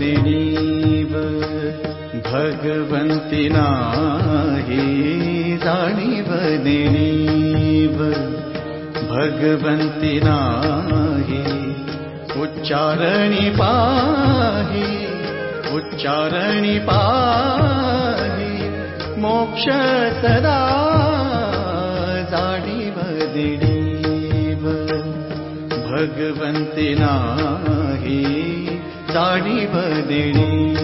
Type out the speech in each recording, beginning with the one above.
देणीव भगवन्ति नाही देणीव भगवन्ति नाही उच्चारणि पाहि उच्चारणि पाहि मोक्ष सदा देणीव भगवन्ति नाही देणीव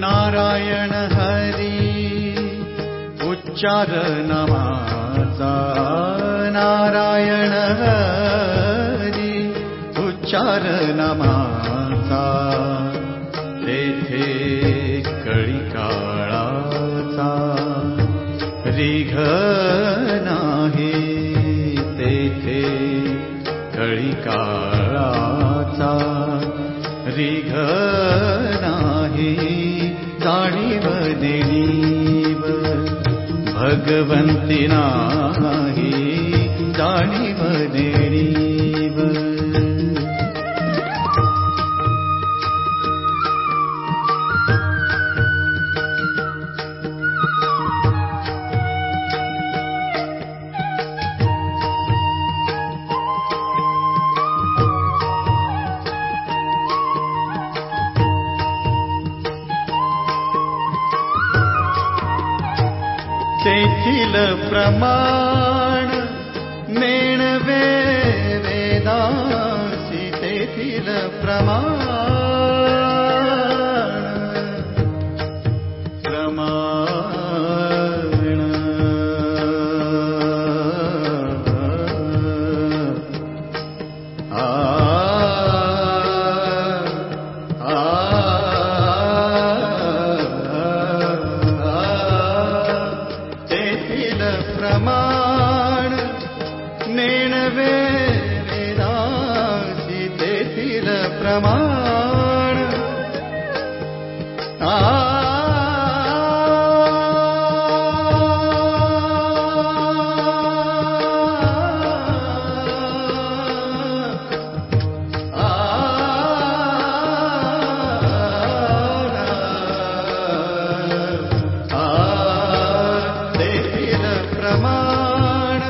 नारायण हरि उच्चार नमाचा नारायण उच्चार नमाचा तेथे कळी काळाचा रिघ नाही। तेथे कळी काळाचा रिघ नाही। जाणीव देणीव भगवन्ति देणीव प्रमाण प्रमाण प्रमाण प्रमाण आ तेथील प्रमाण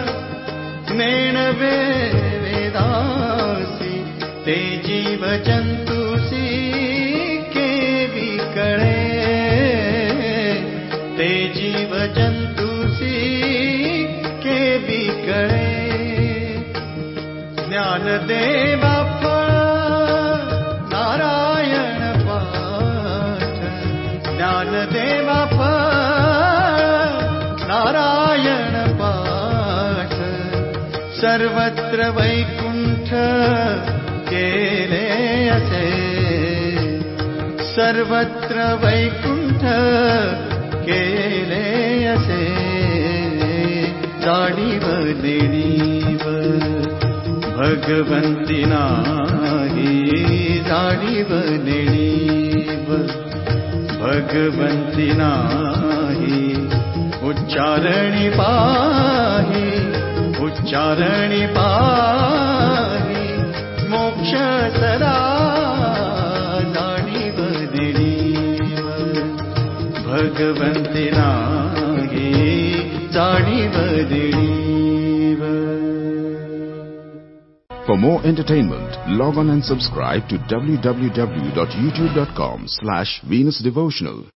जीव जंतुसी केवी कळे ते जीव जंतुसी केवी कळे ज्ञानदेवा फळ नारायण पाठ। ज्ञानदेवा फळ नारायण पाठ। सर्वत्र वैकुंठ सर्वत्र वैकुंठ केले असे जाणीव देणीव भगवन्ति जाणीव देणीव भगवन्ति नाही उच्चारणि पाहि उच्चारणि ಭಗವಂತನಾಗಿ For more entertainment, log on and subscribe to www.youtube.com slash Venus Devotional.